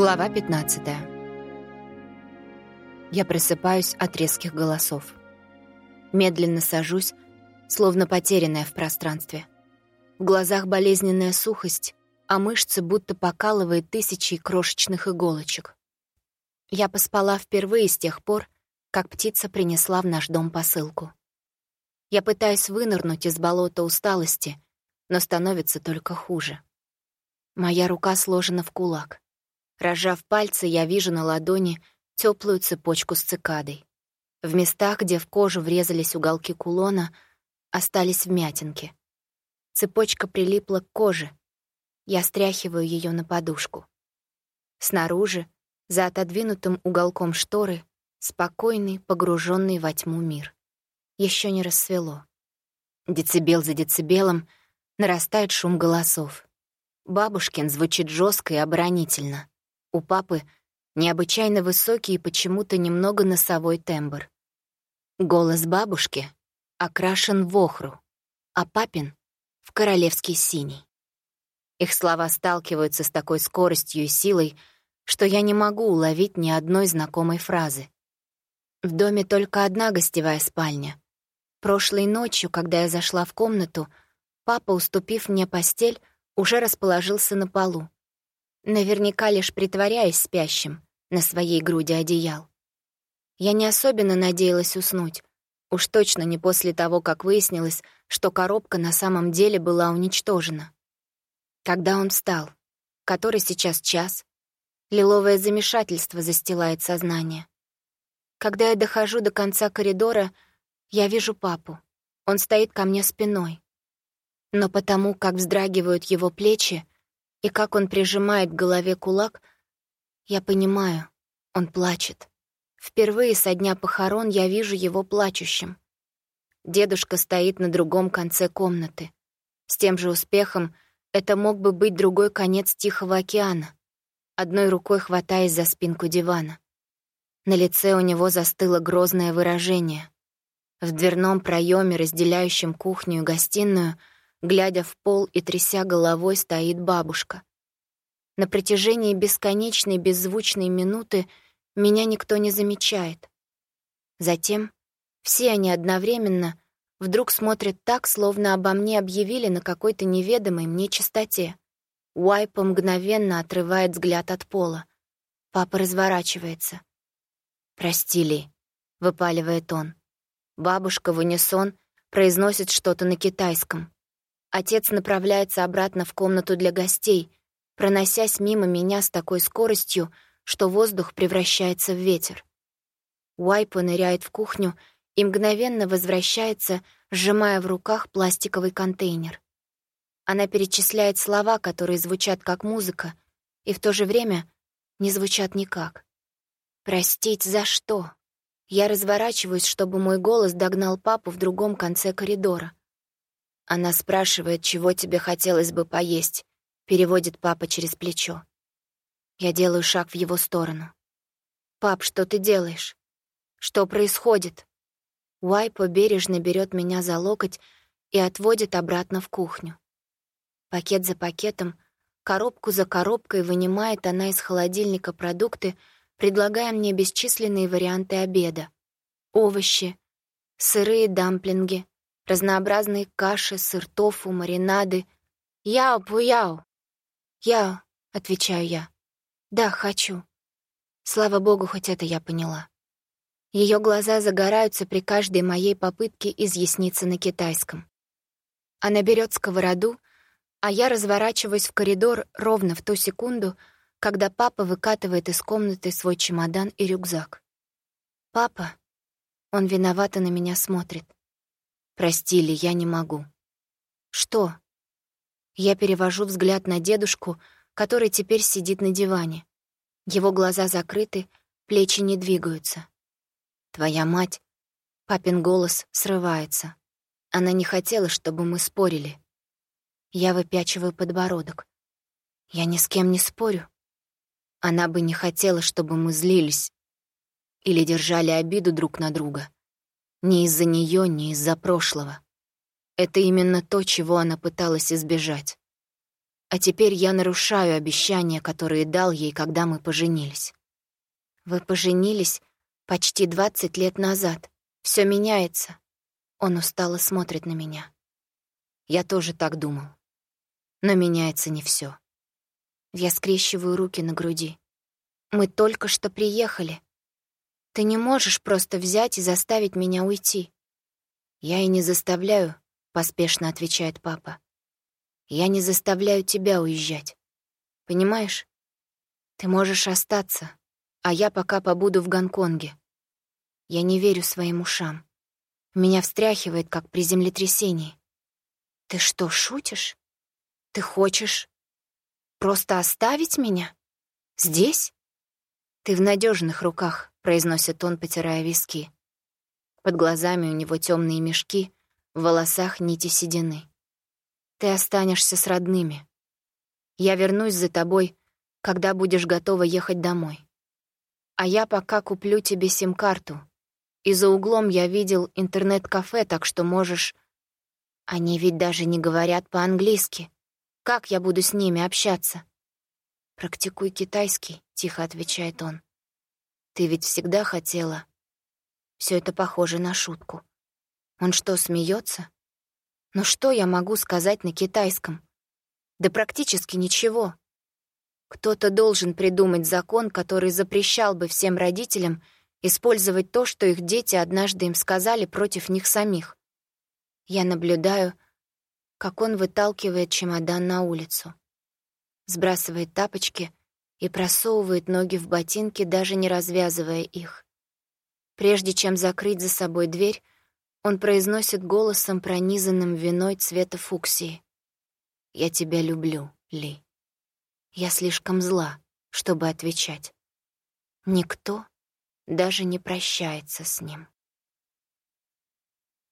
Глава 15 Я просыпаюсь от резких голосов. Медленно сажусь, словно потерянная в пространстве. В глазах болезненная сухость, а мышцы будто покалывает тысячи крошечных иголочек. Я поспала впервые с тех пор, как птица принесла в наш дом посылку. Я пытаюсь вынырнуть из болота усталости, но становится только хуже. Моя рука сложена в кулак. Разжав пальцы, я вижу на ладони теплую цепочку с цикадой. В местах, где в кожу врезались уголки кулона, остались вмятинки. Цепочка прилипла к коже. Я стряхиваю ее на подушку. Снаружи, за отодвинутым уголком шторы, спокойный, погруженный во тьму мир. Еще не рассвело. Децибел за децибелом нарастает шум голосов. Бабушкин звучит жестко и оборонительно. У папы необычайно высокий и почему-то немного носовой тембр. Голос бабушки окрашен в охру, а папин — в королевский синий. Их слова сталкиваются с такой скоростью и силой, что я не могу уловить ни одной знакомой фразы. В доме только одна гостевая спальня. Прошлой ночью, когда я зашла в комнату, папа, уступив мне постель, уже расположился на полу наверняка лишь притворяясь спящим на своей груди одеял. Я не особенно надеялась уснуть, уж точно не после того, как выяснилось, что коробка на самом деле была уничтожена. Когда он встал, который сейчас час, лиловое замешательство застилает сознание. Когда я дохожу до конца коридора, я вижу папу. Он стоит ко мне спиной. Но потому, как вздрагивают его плечи, и как он прижимает к голове кулак, я понимаю, он плачет. Впервые со дня похорон я вижу его плачущим. Дедушка стоит на другом конце комнаты. С тем же успехом это мог бы быть другой конец Тихого океана, одной рукой хватаясь за спинку дивана. На лице у него застыло грозное выражение. В дверном проеме, разделяющем кухню и гостиную, Глядя в пол и тряся головой, стоит бабушка. На протяжении бесконечной беззвучной минуты меня никто не замечает. Затем все они одновременно вдруг смотрят так, словно обо мне объявили на какой-то неведомой мне частоте. Уайпа мгновенно отрывает взгляд от пола. Папа разворачивается. «Прости, Ли», — выпаливает он. Бабушка в унисон произносит что-то на китайском. Отец направляется обратно в комнату для гостей, проносясь мимо меня с такой скоростью, что воздух превращается в ветер. Уайпа ныряет в кухню и мгновенно возвращается, сжимая в руках пластиковый контейнер. Она перечисляет слова, которые звучат как музыка, и в то же время не звучат никак. «Простить за что?» Я разворачиваюсь, чтобы мой голос догнал папу в другом конце коридора. Она спрашивает, чего тебе хотелось бы поесть, переводит папа через плечо. Я делаю шаг в его сторону. «Пап, что ты делаешь? Что происходит?» Уайпо бережно берет меня за локоть и отводит обратно в кухню. Пакет за пакетом, коробку за коробкой вынимает она из холодильника продукты, предлагая мне бесчисленные варианты обеда. Овощи, сырые дамплинги, разнообразные каши, сыр тофу, маринады. «Яо-пу-яо!» «Яо», — отвечаю я. «Да, хочу». Слава богу, хоть это я поняла. Ее глаза загораются при каждой моей попытке изъясниться на китайском. Она берет сковороду, а я разворачиваюсь в коридор ровно в ту секунду, когда папа выкатывает из комнаты свой чемодан и рюкзак. «Папа?» Он виновато на меня смотрит. Простили, я не могу. Что? Я перевожу взгляд на дедушку, который теперь сидит на диване. Его глаза закрыты, плечи не двигаются. Твоя мать... Папин голос срывается. Она не хотела, чтобы мы спорили. Я выпячиваю подбородок. Я ни с кем не спорю. Она бы не хотела, чтобы мы злились или держали обиду друг на друга. Ни из-за нее, ни из-за прошлого. Это именно то, чего она пыталась избежать. А теперь я нарушаю обещания, которые дал ей, когда мы поженились. Вы поженились почти 20 лет назад. Все меняется. Он устало смотрит на меня. Я тоже так думал. Но меняется не все. Я скрещиваю руки на груди. Мы только что приехали. Ты не можешь просто взять и заставить меня уйти. Я и не заставляю, поспешно отвечает папа. Я не заставляю тебя уезжать. Понимаешь? Ты можешь остаться, а я пока побуду в Гонконге. Я не верю своим ушам. Меня встряхивает, как при землетрясении. Ты что, шутишь? Ты хочешь просто оставить меня? Здесь? Ты в надежных руках, произносит он, потирая виски. Под глазами у него темные мешки, в волосах нити седины. Ты останешься с родными. Я вернусь за тобой, когда будешь готова ехать домой. А я пока куплю тебе сим-карту. И за углом я видел интернет-кафе, так что можешь... Они ведь даже не говорят по-английски. Как я буду с ними общаться? «Практикуй китайский», — тихо отвечает он. «Ты ведь всегда хотела...» Все это похоже на шутку. Он что, смеется? Но что я могу сказать на китайском? Да практически ничего. Кто-то должен придумать закон, который запрещал бы всем родителям использовать то, что их дети однажды им сказали против них самих. Я наблюдаю, как он выталкивает чемодан на улицу, сбрасывает тапочки и просовывает ноги в ботинки, даже не развязывая их. Прежде чем закрыть за собой дверь, он произносит голосом, пронизанным виной цвета фуксии. «Я тебя люблю, Ли. Я слишком зла, чтобы отвечать. Никто даже не прощается с ним».